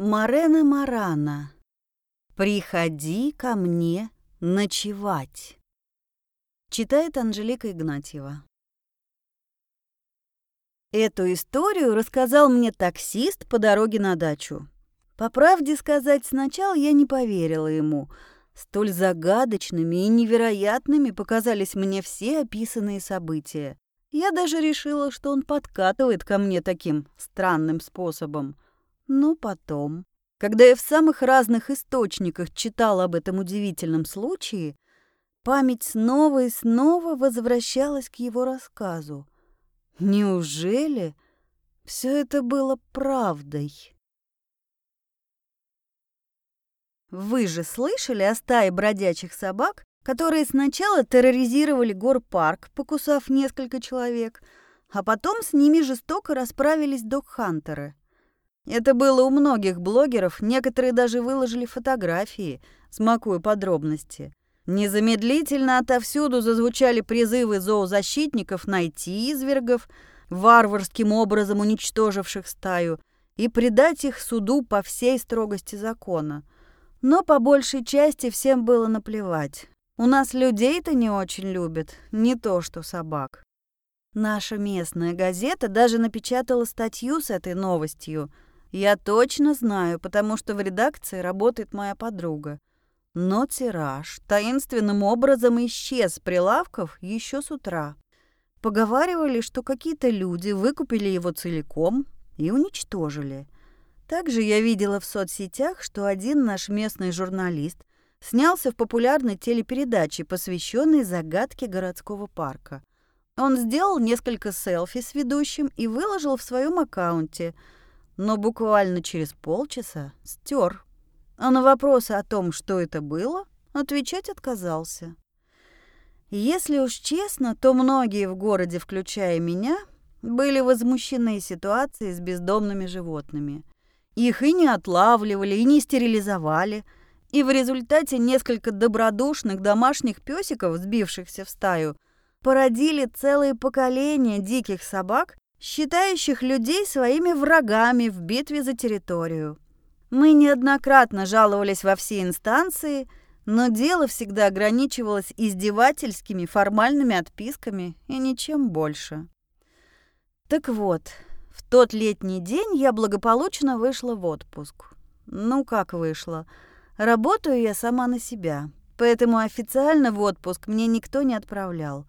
Марена Марана. Приходи ко мне ночевать. Читает Анжелика Игнатьева. Эту историю рассказал мне таксист по дороге на дачу. По правде сказать, сначала я не поверила ему. Столь загадочными и невероятными показались мне все описанные события. Я даже решила, что он подкатывает ко мне таким странным способом – но потом, когда я в самых разных источниках читал об этом удивительном случае, память снова и снова возвращалась к его рассказу. Неужели все это было правдой? Вы же слышали о стае бродячих собак, которые сначала терроризировали горпарк, покусав несколько человек, а потом с ними жестоко расправились док-хантеры? Это было у многих блогеров, некоторые даже выложили фотографии, смакуя подробности. Незамедлительно отовсюду зазвучали призывы зоозащитников найти извергов, варварским образом уничтоживших стаю, и предать их суду по всей строгости закона. Но по большей части всем было наплевать. У нас людей-то не очень любят, не то что собак. Наша местная газета даже напечатала статью с этой новостью – я точно знаю, потому что в редакции работает моя подруга. Но тираж таинственным образом исчез с прилавков еще с утра. Поговаривали, что какие-то люди выкупили его целиком и уничтожили. Также я видела в соцсетях, что один наш местный журналист снялся в популярной телепередаче, посвященной загадке городского парка. Он сделал несколько селфи с ведущим и выложил в своем аккаунте – но буквально через полчаса стер. А на вопросы о том, что это было, отвечать отказался. Если уж честно, то многие в городе, включая меня, были возмущены ситуацией с бездомными животными. Их и не отлавливали, и не стерилизовали, и в результате несколько добродушных домашних песиков, сбившихся в стаю, породили целые поколения диких собак, считающих людей своими врагами в битве за территорию. Мы неоднократно жаловались во все инстанции, но дело всегда ограничивалось издевательскими формальными отписками и ничем больше. Так вот, в тот летний день я благополучно вышла в отпуск. Ну, как вышла? Работаю я сама на себя, поэтому официально в отпуск мне никто не отправлял.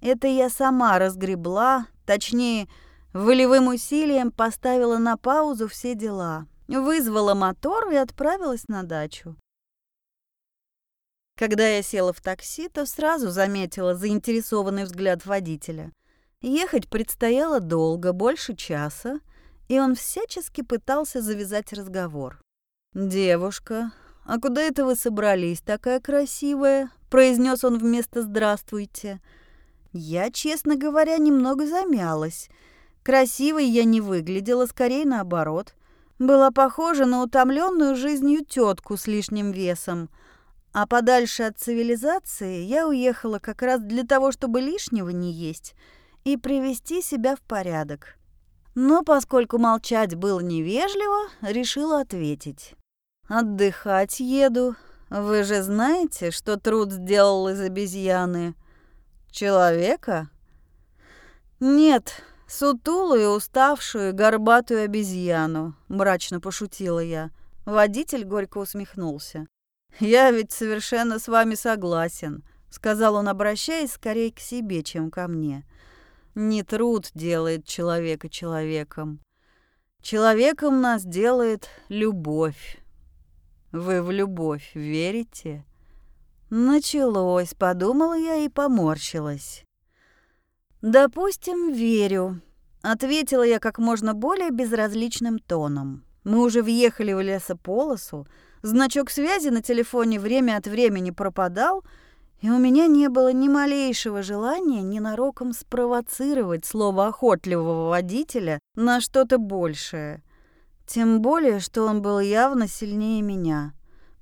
Это я сама разгребла, точнее, волевым усилием поставила на паузу все дела, вызвала мотор и отправилась на дачу. Когда я села в такси, то сразу заметила заинтересованный взгляд водителя. Ехать предстояло долго, больше часа, и он всячески пытался завязать разговор. «Девушка, а куда это вы собрались, такая красивая?» – произнес он вместо «здравствуйте». Я, честно говоря, немного замялась. Красивой я не выглядела, скорее наоборот. Была похожа на утомленную жизнью тетку с лишним весом. А подальше от цивилизации я уехала как раз для того, чтобы лишнего не есть и привести себя в порядок. Но поскольку молчать было невежливо, решила ответить. «Отдыхать еду. Вы же знаете, что труд сделал из обезьяны?» Человека? Нет, сутулую, уставшую, горбатую обезьяну, мрачно пошутила я. Водитель горько усмехнулся. Я ведь совершенно с вами согласен, сказал он, обращаясь скорее к себе, чем ко мне. Не труд делает человека человеком. Человеком нас делает любовь. Вы в любовь верите? Началось, подумала я и поморщилась. Допустим, верю, ответила я как можно более безразличным тоном. Мы уже въехали в лесополосу, значок связи на телефоне время от времени пропадал, и у меня не было ни малейшего желания ненароком спровоцировать слово охотливого водителя на что-то большее. Тем более, что он был явно сильнее меня.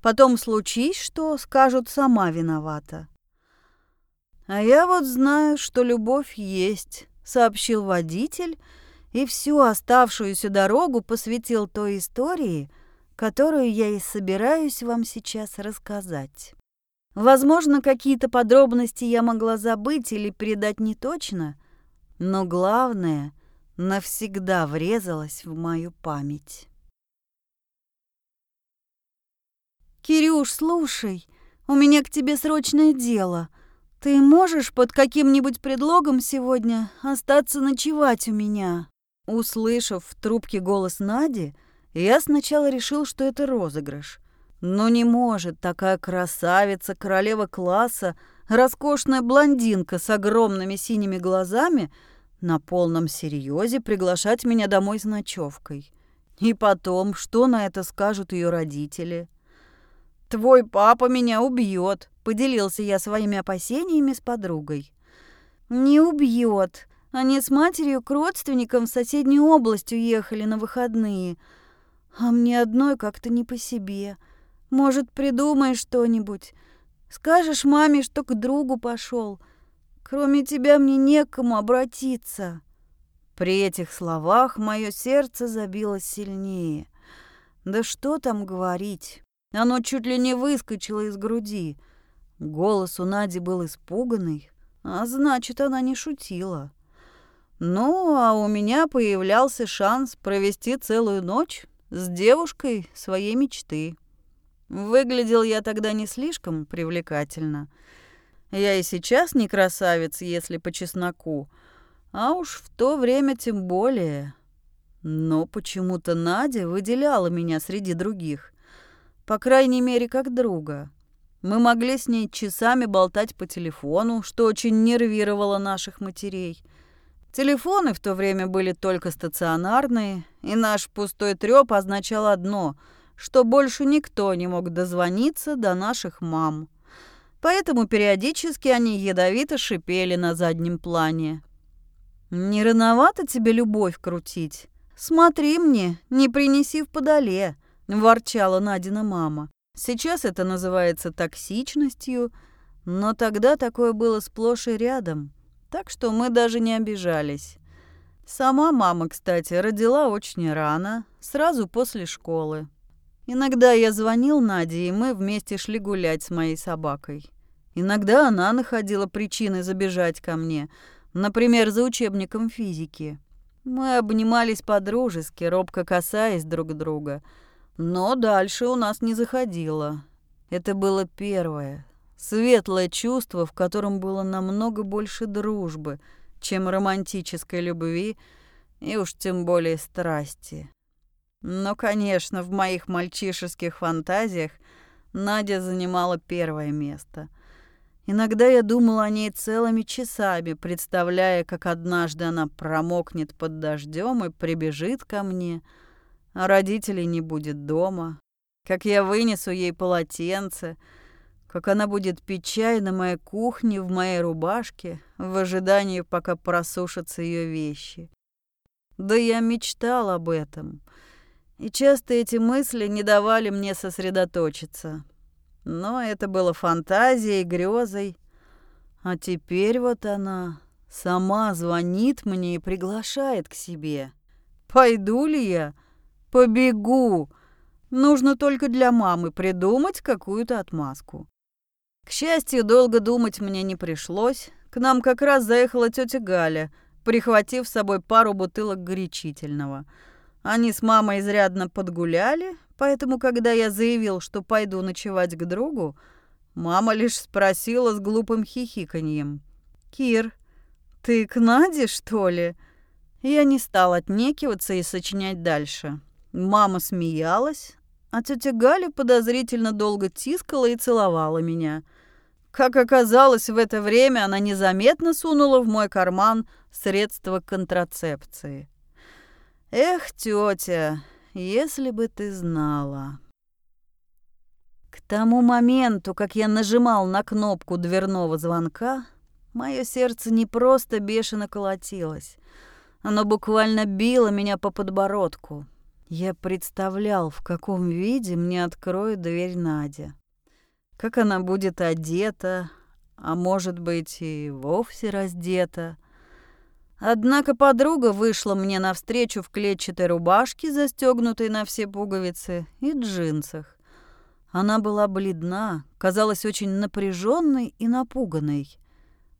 Потом случись что, скажут, сама виновата. А я вот знаю, что любовь есть, сообщил водитель и всю оставшуюся дорогу посвятил той истории, которую я и собираюсь вам сейчас рассказать. Возможно, какие-то подробности я могла забыть или передать не точно, но главное навсегда врезалось в мою память. «Кирюш, слушай, у меня к тебе срочное дело. Ты можешь под каким-нибудь предлогом сегодня остаться ночевать у меня?» Услышав в трубке голос Нади, я сначала решил, что это розыгрыш. Но не может такая красавица, королева класса, роскошная блондинка с огромными синими глазами на полном серьезе приглашать меня домой с ночевкой. И потом, что на это скажут ее родители? «Твой папа меня убьет», — поделился я своими опасениями с подругой. «Не убьет. Они с матерью к родственникам в соседнюю область уехали на выходные. А мне одной как-то не по себе. Может, придумаешь что-нибудь? Скажешь маме, что к другу пошел. Кроме тебя мне некому обратиться». При этих словах мое сердце забилось сильнее. Да что там говорить? Оно чуть ли не выскочило из груди. Голос у Нади был испуганный, а значит, она не шутила. Ну, а у меня появлялся шанс провести целую ночь с девушкой своей мечты. Выглядел я тогда не слишком привлекательно. Я и сейчас не красавец, если по чесноку, а уж в то время тем более. Но почему-то Надя выделяла меня среди других. По крайней мере, как друга. Мы могли с ней часами болтать по телефону, что очень нервировало наших матерей. Телефоны в то время были только стационарные, и наш пустой трёп означал одно, что больше никто не мог дозвониться до наших мам. Поэтому периодически они ядовито шипели на заднем плане. «Не рановато тебе любовь крутить? Смотри мне, не принеси в подоле», – ворчала Надина мама. Сейчас это называется токсичностью, но тогда такое было сплошь и рядом, так что мы даже не обижались. Сама мама, кстати, родила очень рано, сразу после школы. Иногда я звонил Наде, и мы вместе шли гулять с моей собакой. Иногда она находила причины забежать ко мне, например, за учебником физики. Мы обнимались по-дружески, робко касаясь друг друга – но дальше у нас не заходило. Это было первое, светлое чувство, в котором было намного больше дружбы, чем романтической любви и уж тем более страсти. Но, конечно, в моих мальчишеских фантазиях Надя занимала первое место. Иногда я думала о ней целыми часами, представляя, как однажды она промокнет под дождем и прибежит ко мне — а родителей не будет дома, как я вынесу ей полотенце, как она будет пить чай на моей кухне в моей рубашке в ожидании, пока просушатся ее вещи. Да я мечтал об этом, и часто эти мысли не давали мне сосредоточиться. Но это было фантазией, грезой. А теперь вот она сама звонит мне и приглашает к себе. Пойду ли я? Побегу. Нужно только для мамы придумать какую-то отмазку. К счастью, долго думать мне не пришлось. К нам как раз заехала тетя Галя, прихватив с собой пару бутылок горячительного. Они с мамой изрядно подгуляли, поэтому, когда я заявил, что пойду ночевать к другу, мама лишь спросила с глупым хихиканьем. «Кир, ты к Наде, что ли?» Я не стал отнекиваться и сочинять дальше. Мама смеялась, а тетя Галя подозрительно долго тискала и целовала меня. Как оказалось, в это время она незаметно сунула в мой карман средства контрацепции. Эх, тетя, если бы ты знала. К тому моменту, как я нажимал на кнопку дверного звонка, мое сердце не просто бешено колотилось. Оно буквально било меня по подбородку. Я представлял, в каком виде мне откроет дверь Надя. Как она будет одета, а может быть и вовсе раздета. Однако подруга вышла мне навстречу в клетчатой рубашке, застегнутой на все пуговицы, и джинсах. Она была бледна, казалась очень напряженной и напуганной.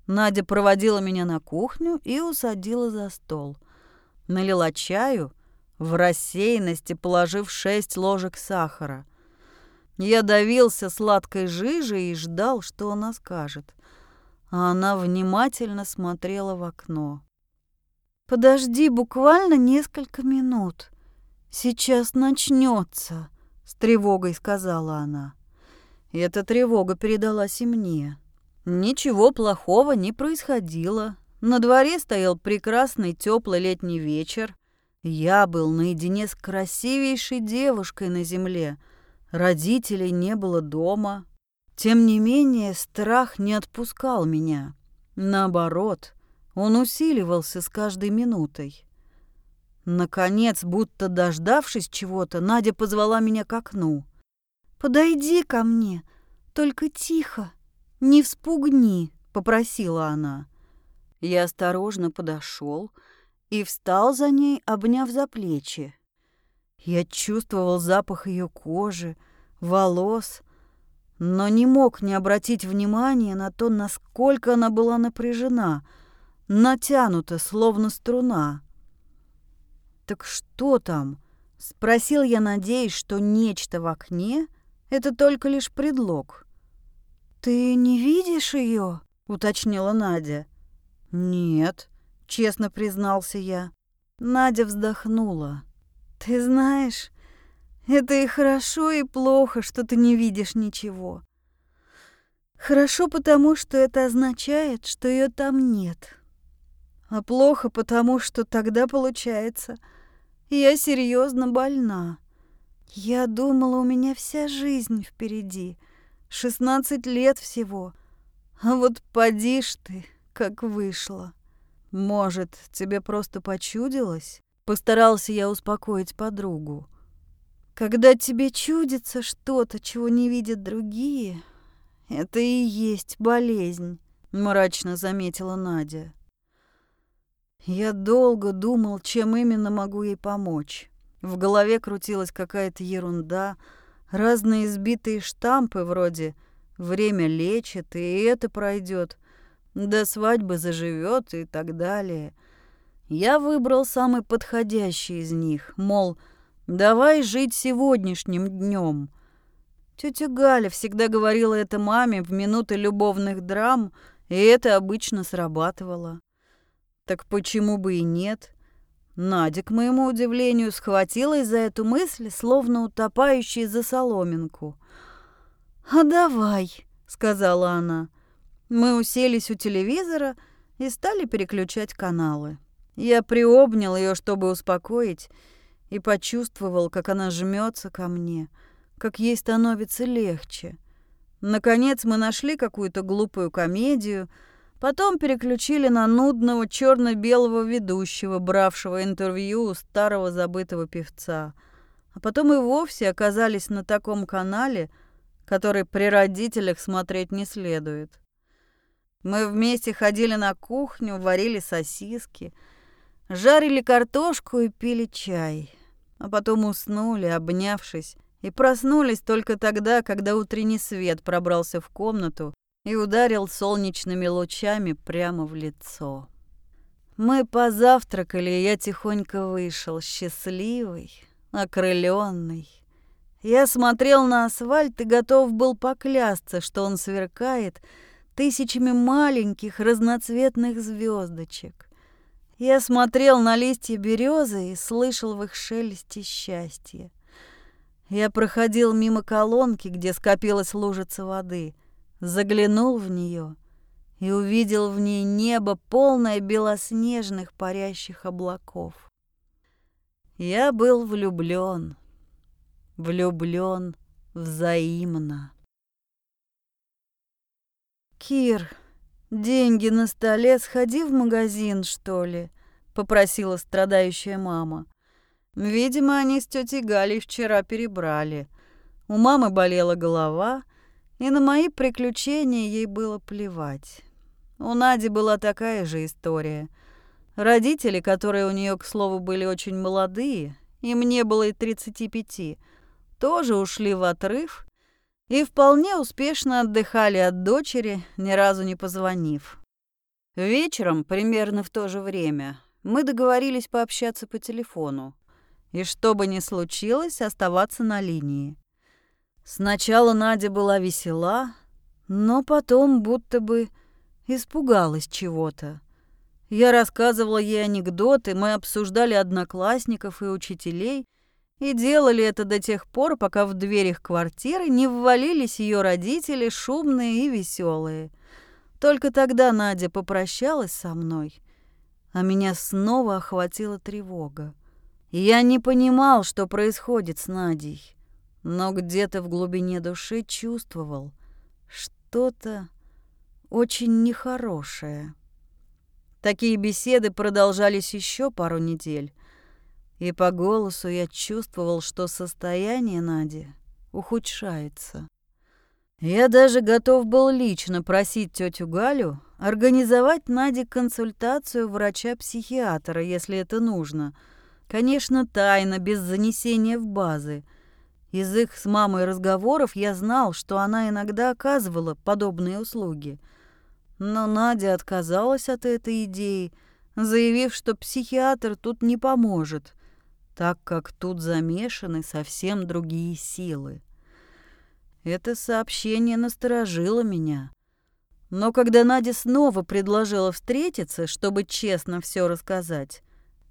Надя проводила меня на кухню и усадила за стол. Налила чаю, в рассеянности положив шесть ложек сахара. Я давился сладкой жижей и ждал, что она скажет. А она внимательно смотрела в окно. Подожди буквально несколько минут. Сейчас начнется, с тревогой сказала она. Эта тревога передалась и мне. Ничего плохого не происходило. На дворе стоял прекрасный теплый летний вечер. Я был наедине с красивейшей девушкой на земле. Родителей не было дома. Тем не менее, страх не отпускал меня. Наоборот, он усиливался с каждой минутой. Наконец, будто дождавшись чего-то, Надя позвала меня к окну. «Подойди ко мне, только тихо, не вспугни», — попросила она. Я осторожно подошел и встал за ней, обняв за плечи. Я чувствовал запах ее кожи, волос, но не мог не обратить внимания на то, насколько она была напряжена — натянута, словно струна. «Так что там?» — спросил я, надеясь, что нечто в окне — это только лишь предлог. «Ты не видишь ее? уточнила Надя. «Нет», — честно признался я. Надя вздохнула. «Ты знаешь, это и хорошо, и плохо, что ты не видишь ничего. Хорошо потому, что это означает, что ее там нет а плохо потому, что тогда получается, я серьезно больна. Я думала, у меня вся жизнь впереди, 16 лет всего, а вот поди ж ты, как вышло. Может, тебе просто почудилось? Постарался я успокоить подругу. Когда тебе чудится что-то, чего не видят другие, это и есть болезнь, мрачно заметила Надя. Я долго думал, чем именно могу ей помочь. В голове крутилась какая-то ерунда, разные избитые штампы вроде «время лечит, и это пройдет», «до свадьбы заживет» и так далее. Я выбрал самый подходящий из них, мол, «давай жить сегодняшним днем». Тетя Галя всегда говорила это маме в минуты любовных драм, и это обычно срабатывало. Так почему бы и нет? Надя, к моему удивлению, схватилась за эту мысль, словно утопающий за соломинку. «А давай», — сказала она. Мы уселись у телевизора и стали переключать каналы. Я приобнял ее, чтобы успокоить, и почувствовал, как она жмется ко мне, как ей становится легче. Наконец мы нашли какую-то глупую комедию — Потом переключили на нудного черно-белого ведущего, бравшего интервью у старого забытого певца. А потом и вовсе оказались на таком канале, который при родителях смотреть не следует. Мы вместе ходили на кухню, варили сосиски, жарили картошку и пили чай. А потом уснули, обнявшись, и проснулись только тогда, когда утренний свет пробрался в комнату и ударил солнечными лучами прямо в лицо. Мы позавтракали, и я тихонько вышел, счастливый, окрыленный. Я смотрел на асфальт и готов был поклясться, что он сверкает тысячами маленьких разноцветных звездочек. Я смотрел на листья березы и слышал в их шелесте счастье. Я проходил мимо колонки, где скопилась лужица воды — заглянул в нее и увидел в ней небо, полное белоснежных парящих облаков. Я был влюблен, влюблен взаимно. «Кир, деньги на столе, сходи в магазин, что ли?» — попросила страдающая мама. Видимо, они с тетей Галей вчера перебрали. У мамы болела голова, и на мои приключения ей было плевать. У Нади была такая же история. Родители, которые у нее, к слову, были очень молодые, им не было и 35, тоже ушли в отрыв и вполне успешно отдыхали от дочери, ни разу не позвонив. Вечером, примерно в то же время, мы договорились пообщаться по телефону. И что бы ни случилось, оставаться на линии. Сначала Надя была весела, но потом будто бы испугалась чего-то. Я рассказывала ей анекдоты, мы обсуждали одноклассников и учителей, и делали это до тех пор, пока в дверь их квартиры не ввалились ее родители, шумные и веселые. Только тогда Надя попрощалась со мной, а меня снова охватила тревога. Я не понимал, что происходит с Надей, но где-то в глубине души чувствовал что-то очень нехорошее. Такие беседы продолжались еще пару недель, и по голосу я чувствовал, что состояние Нади ухудшается. Я даже готов был лично просить тетю Галю организовать Наде консультацию врача-психиатра, если это нужно. Конечно, тайно, без занесения в базы. Из их с мамой разговоров я знал, что она иногда оказывала подобные услуги. Но Надя отказалась от этой идеи, заявив, что психиатр тут не поможет, так как тут замешаны совсем другие силы. Это сообщение насторожило меня. Но когда Надя снова предложила встретиться, чтобы честно все рассказать,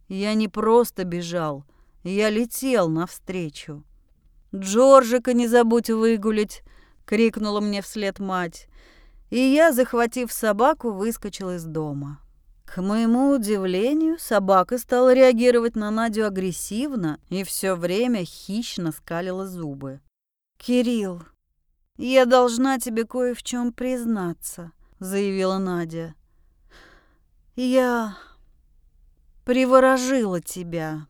я не просто бежал, я летел навстречу. «Джорджика не забудь выгулить!» — крикнула мне вслед мать. И я, захватив собаку, выскочил из дома. К моему удивлению, собака стала реагировать на Надю агрессивно и все время хищно скалила зубы. «Кирилл, «Я должна тебе кое в чем признаться», — заявила Надя. «Я приворожила тебя».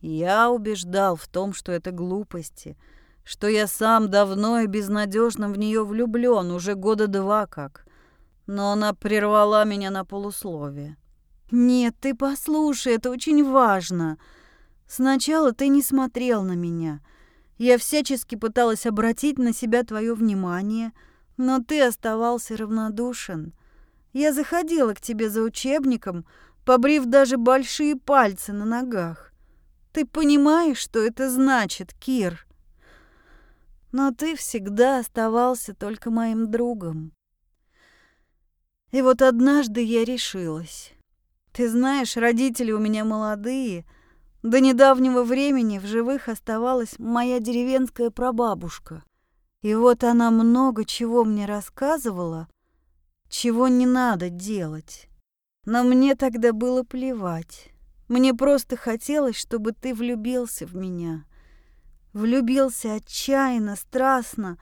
Я убеждал в том, что это глупости, что я сам давно и безнадежно в нее влюблен, уже года два как. Но она прервала меня на полусловие. «Нет, ты послушай, это очень важно. Сначала ты не смотрел на меня». Я всячески пыталась обратить на себя твое внимание, но ты оставался равнодушен. Я заходила к тебе за учебником, побрив даже большие пальцы на ногах. Ты понимаешь, что это значит, Кир? Но ты всегда оставался только моим другом. И вот однажды я решилась. Ты знаешь, родители у меня молодые — до недавнего времени в живых оставалась моя деревенская прабабушка. И вот она много чего мне рассказывала, чего не надо делать. Но мне тогда было плевать. Мне просто хотелось, чтобы ты влюбился в меня. Влюбился отчаянно, страстно,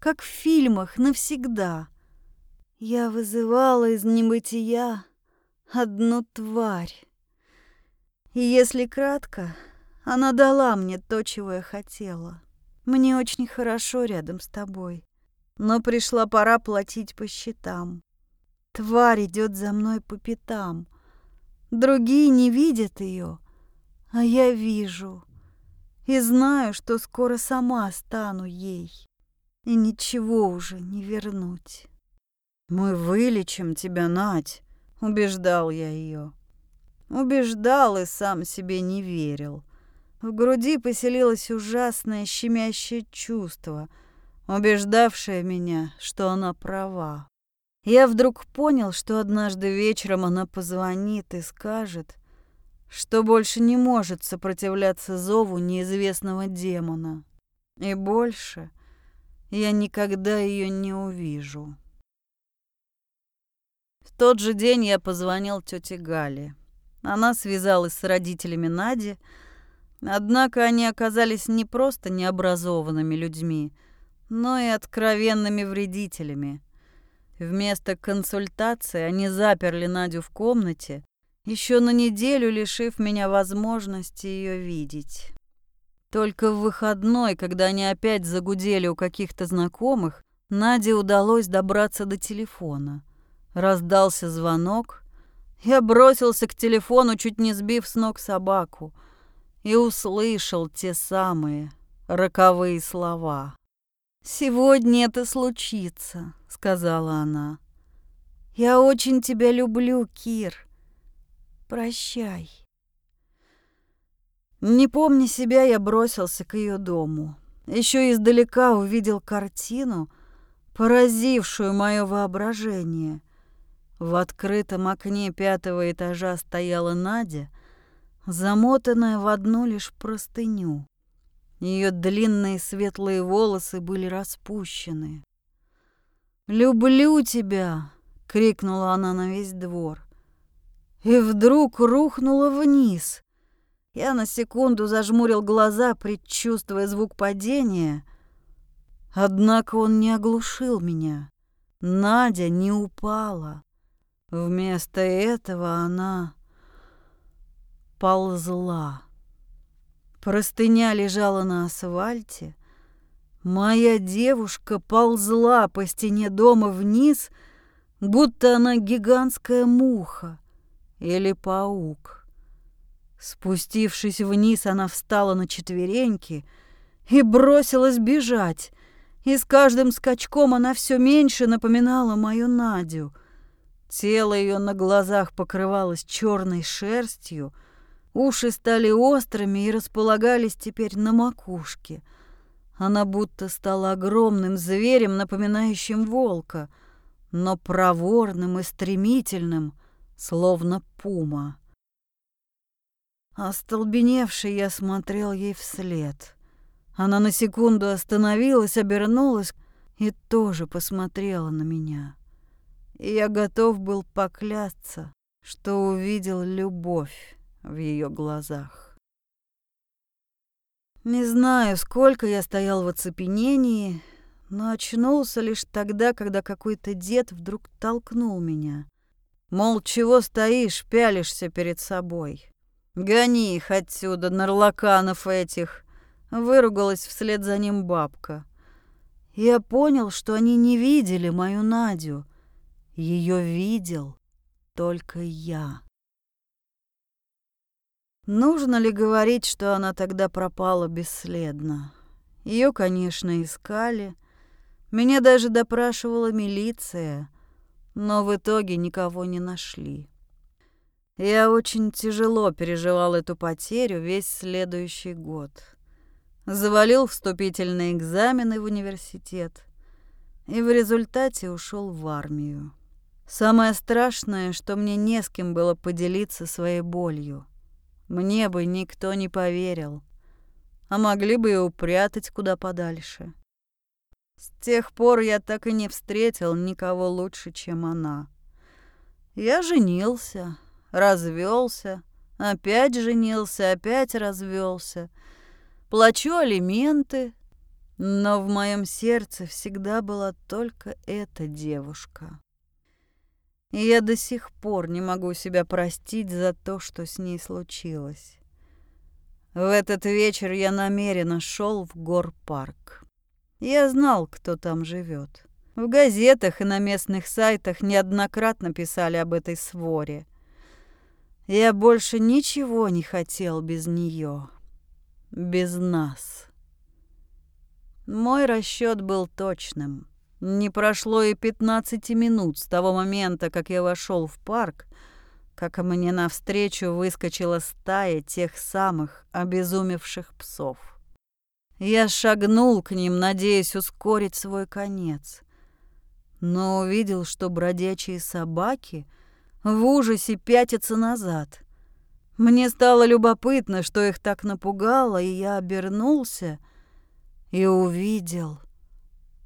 как в фильмах, навсегда. Я вызывала из небытия одну тварь. И если кратко, она дала мне то, чего я хотела. Мне очень хорошо рядом с тобой. Но пришла пора платить по счетам. Тварь идет за мной по пятам. Другие не видят ее, а я вижу. И знаю, что скоро сама стану ей. И ничего уже не вернуть. «Мы вылечим тебя, Надь», — убеждал я ее. Убеждал и сам себе не верил. В груди поселилось ужасное щемящее чувство, убеждавшее меня, что она права. Я вдруг понял, что однажды вечером она позвонит и скажет, что больше не может сопротивляться зову неизвестного демона. И больше я никогда ее не увижу. В тот же день я позвонил тете Гале. Она связалась с родителями Нади, однако они оказались не просто необразованными людьми, но и откровенными вредителями. Вместо консультации они заперли Надю в комнате, еще на неделю лишив меня возможности ее видеть. Только в выходной, когда они опять загудели у каких-то знакомых, Наде удалось добраться до телефона. Раздался звонок, Я бросился к телефону, чуть не сбив с ног собаку, и услышал те самые роковые слова. «Сегодня это случится», — сказала она. «Я очень тебя люблю, Кир. Прощай». Не помня себя, я бросился к ее дому. Еще издалека увидел картину, поразившую мое воображение. В открытом окне пятого этажа стояла Надя, замотанная в одну лишь простыню. Ее длинные светлые волосы были распущены. «Люблю тебя!» — крикнула она на весь двор. И вдруг рухнула вниз. Я на секунду зажмурил глаза, предчувствуя звук падения. Однако он не оглушил меня. Надя не упала. Вместо этого она ползла. Простыня лежала на асфальте. Моя девушка ползла по стене дома вниз, будто она гигантская муха или паук. Спустившись вниз, она встала на четвереньки и бросилась бежать. И с каждым скачком она все меньше напоминала мою Надю. Тело ее на глазах покрывалось черной шерстью — Уши стали острыми и располагались теперь на макушке. Она будто стала огромным зверем, напоминающим волка, но проворным и стремительным, словно пума. Остолбеневший я смотрел ей вслед. Она на секунду остановилась, обернулась и тоже посмотрела на меня. И я готов был поклясться, что увидел любовь в ее глазах. Не знаю, сколько я стоял в оцепенении, но очнулся лишь тогда, когда какой-то дед вдруг толкнул меня. Мол, чего стоишь, пялишься перед собой? Гони их отсюда, нарлаканов этих. Выругалась вслед за ним бабка. Я понял, что они не видели мою Надю. Ее видел только я. Нужно ли говорить, что она тогда пропала бесследно? Ее, конечно, искали. Меня даже допрашивала милиция, но в итоге никого не нашли. Я очень тяжело переживал эту потерю весь следующий год. Завалил вступительные экзамены в университет и в результате ушел в армию. Самое страшное, что мне не с кем было поделиться своей болью. Мне бы никто не поверил, а могли бы и упрятать куда подальше. С тех пор я так и не встретил никого лучше, чем она. Я женился, развелся, опять женился, опять развелся. Плачу алименты, но в моем сердце всегда была только эта девушка. И я до сих пор не могу себя простить за то, что с ней случилось. В этот вечер я намеренно шел в горпарк. Я знал, кто там живет. В газетах и на местных сайтах неоднократно писали об этой своре. Я больше ничего не хотел без нее, без нас. Мой расчет был точным. Не прошло и пятнадцати минут с того момента, как я вошел в парк, как мне навстречу выскочила стая тех самых обезумевших псов. Я шагнул к ним, надеясь ускорить свой конец, но увидел, что бродячие собаки в ужасе пятятся назад. Мне стало любопытно, что их так напугало, и я обернулся и увидел —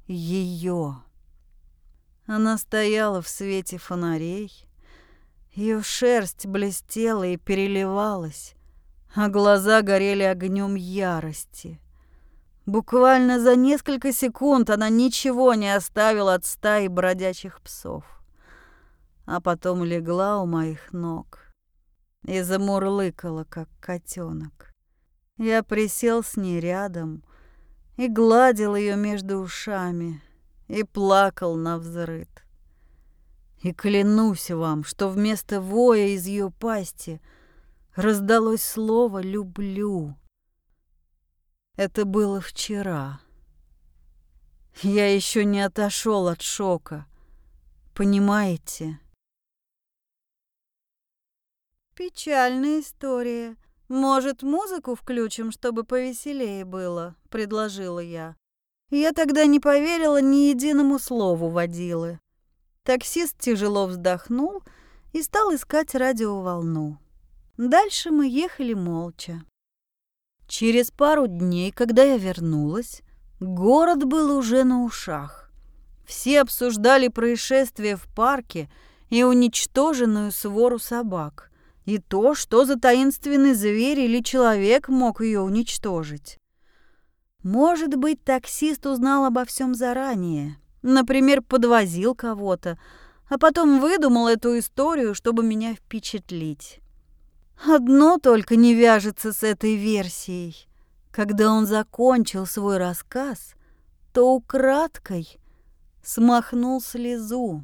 ее. Она стояла в свете фонарей, ее шерсть блестела и переливалась, а глаза горели огнем ярости. Буквально за несколько секунд она ничего не оставила от стаи бродячих псов, а потом легла у моих ног и замурлыкала, как котенок. Я присел с ней рядом — и гладил ее между ушами, и плакал на взрыд. И клянусь вам, что вместо воя из ее пасти раздалось слово «люблю». Это было вчера. Я еще не отошел от шока. Понимаете? Печальная история. Может, музыку включим, чтобы повеселее было, предложила я. Я тогда не поверила ни единому слову водилы. Таксист тяжело вздохнул и стал искать радиоволну. Дальше мы ехали молча. Через пару дней, когда я вернулась, город был уже на ушах. Все обсуждали происшествие в парке и уничтоженную свору собак, и то, что за таинственный зверь или человек мог ее уничтожить. Может быть, таксист узнал обо всем заранее, например, подвозил кого-то, а потом выдумал эту историю, чтобы меня впечатлить. Одно только не вяжется с этой версией. Когда он закончил свой рассказ, то украдкой смахнул слезу.